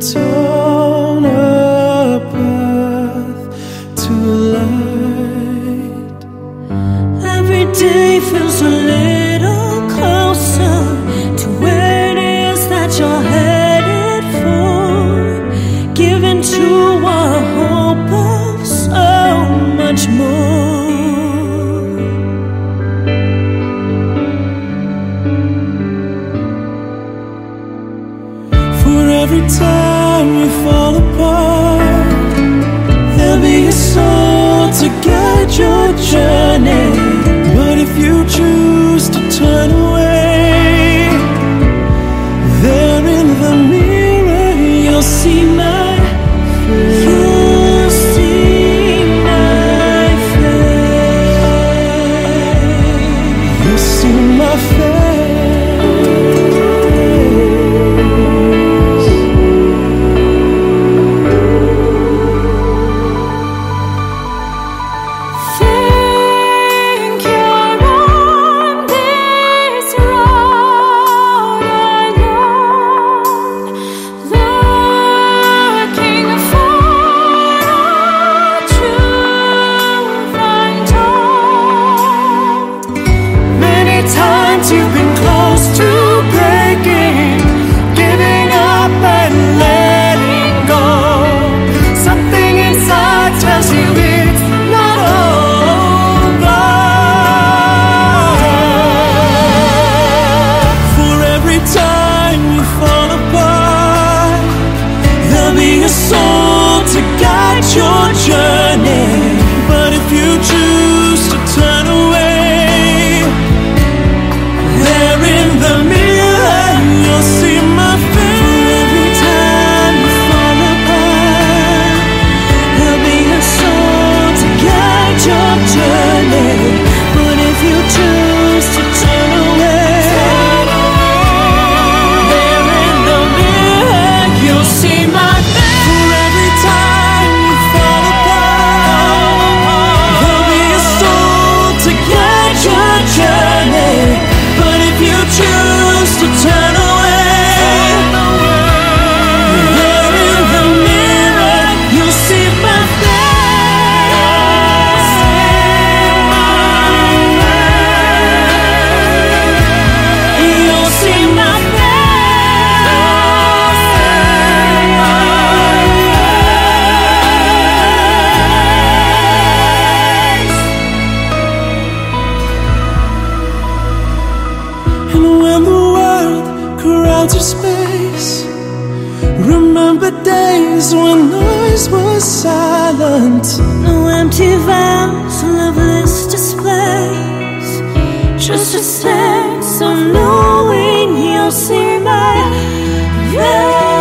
told. every time you fall apart, there'll be a song to guide your journey. But if you choose to Outer space. Remember days when noise was silent. No empty vows, loveless displays. Just a sense of knowing you'll see my face.